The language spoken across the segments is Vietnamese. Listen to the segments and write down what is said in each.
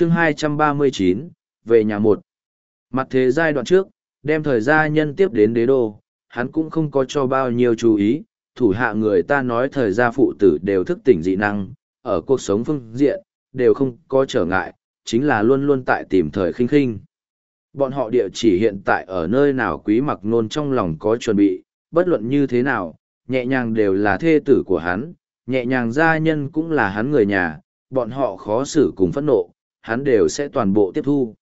chương 239, về nhà một. Mặt thế giai đoạn trước, đem thời gia nhân tiếp đến đế đô, hắn cũng không có cho bao nhiêu chú ý, thủ hạ người ta nói thời gia phụ tử đều thức tỉnh dị năng, ở cuộc sống phương diện, đều không có trở ngại, chính là luôn luôn tại tìm thời khinh khinh. Bọn họ địa chỉ hiện tại ở nơi nào quý mặc nôn trong lòng có chuẩn bị, bất luận như thế nào, nhẹ nhàng đều là thê tử của hắn, nhẹ nhàng gia nhân cũng là hắn người nhà, bọn họ khó xử cùng phẫn nộ, hắn đều sẽ toàn bộ tiếp thu.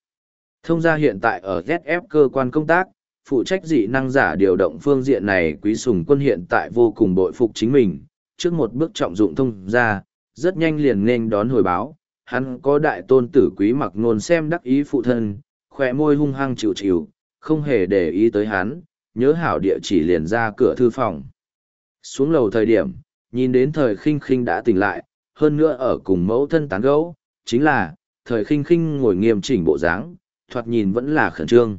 Thông gia hiện tại ở ZF cơ quan công tác, phụ trách dị năng giả điều động phương diện này quý sùng quân hiện tại vô cùng bội phục chính mình, trước một bước trọng dụng thông gia, rất nhanh liền nên đón hồi báo, hắn có đại tôn tử quý mặc nôn xem đắc ý phụ thân, khỏe môi hung hăng chịu chịu, không hề để ý tới hắn, nhớ hảo địa chỉ liền ra cửa thư phòng. Xuống lầu thời điểm, nhìn đến thời khinh khinh đã tỉnh lại, hơn nữa ở cùng mẫu thân tán gấu, chính là, thời khinh khinh ngồi nghiêm chỉnh bộ dáng, thoạt nhìn vẫn là khẩn trương.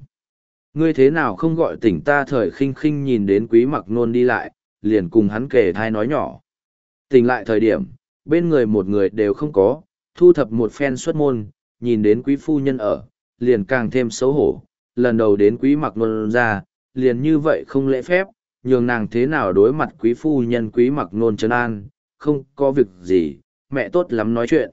Ngươi thế nào không gọi tỉnh ta thời khinh khinh nhìn đến quý mặc nôn đi lại, liền cùng hắn kể thai nói nhỏ. Tỉnh lại thời điểm, bên người một người đều không có, thu thập một phen xuất môn, nhìn đến quý phu nhân ở, liền càng thêm xấu hổ, lần đầu đến quý mặc nôn ra, liền như vậy không lễ phép, nhường nàng thế nào đối mặt quý phu nhân quý mặc nôn trấn an, không có việc gì, mẹ tốt lắm nói chuyện.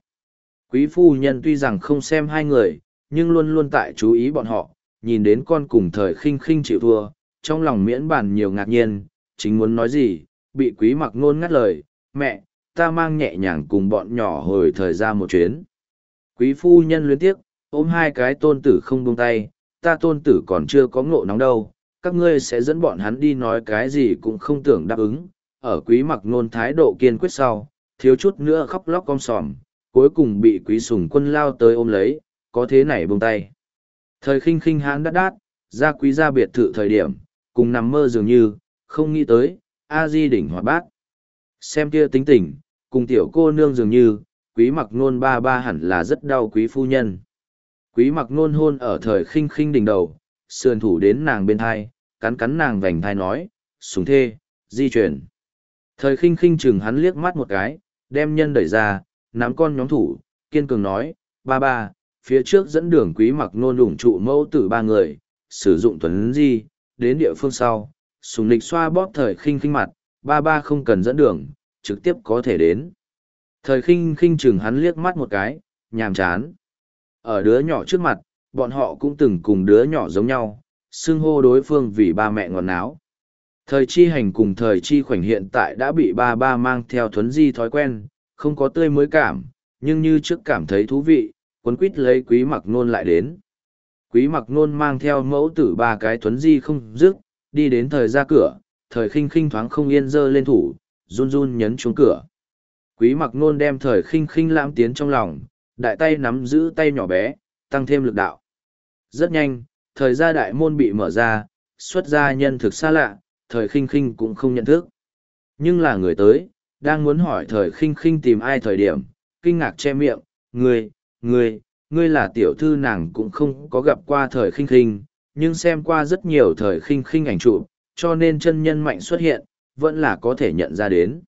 Quý phu nhân tuy rằng không xem hai người, nhưng luôn luôn tại chú ý bọn họ, nhìn đến con cùng thời khinh khinh chịu thua, trong lòng miễn bàn nhiều ngạc nhiên, chính muốn nói gì, bị quý mặc nôn ngắt lời, mẹ, ta mang nhẹ nhàng cùng bọn nhỏ hồi thời ra một chuyến. Quý phu nhân luyến tiếc, ôm hai cái tôn tử không buông tay, ta tôn tử còn chưa có ngộ nóng đâu, các ngươi sẽ dẫn bọn hắn đi nói cái gì cũng không tưởng đáp ứng. Ở quý mặc nôn thái độ kiên quyết sau, thiếu chút nữa khóc lóc con sòm, cuối cùng bị quý sùng quân lao tới ôm lấy, có thế này buông tay. Thời khinh khinh hãn đắt đát, ra quý gia biệt thự thời điểm, cùng nằm mơ dường như, không nghĩ tới, a di đỉnh hoạt bát. Xem kia tính tình, cùng tiểu cô nương dường như, quý mặc nôn ba ba hẳn là rất đau quý phu nhân. Quý mặc nôn hôn ở thời khinh khinh đỉnh đầu, sườn thủ đến nàng bên thai, cắn cắn nàng vành thai nói, súng thê, di chuyển. Thời khinh khinh chừng hắn liếc mắt một cái, đem nhân đẩy ra, nắm con nhóm thủ, kiên cường nói, ba ba, phía trước dẫn đường quý mặc nôn đủng trụ mẫu tử ba người, sử dụng tuấn di, đến địa phương sau, sùng nịch xoa bóp thời khinh khinh mặt, ba ba không cần dẫn đường, trực tiếp có thể đến. Thời khinh khinh chừng hắn liếc mắt một cái, nhàm chán. Ở đứa nhỏ trước mặt, bọn họ cũng từng cùng đứa nhỏ giống nhau, xưng hô đối phương vì ba mẹ ngọt náo. Thời chi hành cùng thời chi khoảnh hiện tại đã bị ba ba mang theo thuấn di thói quen, không có tươi mới cảm, nhưng như trước cảm thấy thú vị, quấn quýt lấy quý mặc nôn lại đến. Quý mặc nôn mang theo mẫu tử ba cái thuấn di không dứt, đi đến thời ra cửa, thời khinh khinh thoáng không yên dơ lên thủ, run run nhấn chuông cửa. Quý mặc nôn đem thời khinh khinh lãm tiến trong lòng, đại tay nắm giữ tay nhỏ bé, tăng thêm lực đạo. Rất nhanh, thời gia đại môn bị mở ra, xuất gia nhân thực xa lạ, thời khinh khinh cũng không nhận thức. Nhưng là người tới, đang muốn hỏi thời khinh khinh tìm ai thời điểm, kinh ngạc che miệng, ngươi, ngươi, ngươi là tiểu thư nàng cũng không có gặp qua thời khinh khinh, nhưng xem qua rất nhiều thời khinh khinh ảnh chụp, cho nên chân nhân mạnh xuất hiện, vẫn là có thể nhận ra đến.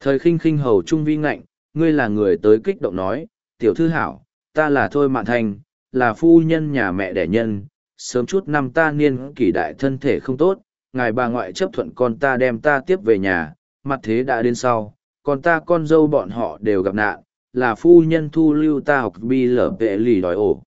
Thời khinh khinh hầu trung vi ngạnh, ngươi là người tới kích động nói, tiểu thư hảo, ta là Thôi Mạn thành là phu nhân nhà mẹ đẻ nhân, sớm chút năm ta niên kỷ đại thân thể không tốt, ngài bà ngoại chấp thuận con ta đem ta tiếp về nhà, mặt thế đã đến sau, còn ta con dâu bọn họ đều gặp nạn, là phu nhân thu lưu ta học bi lở vệ lì đòi ổ.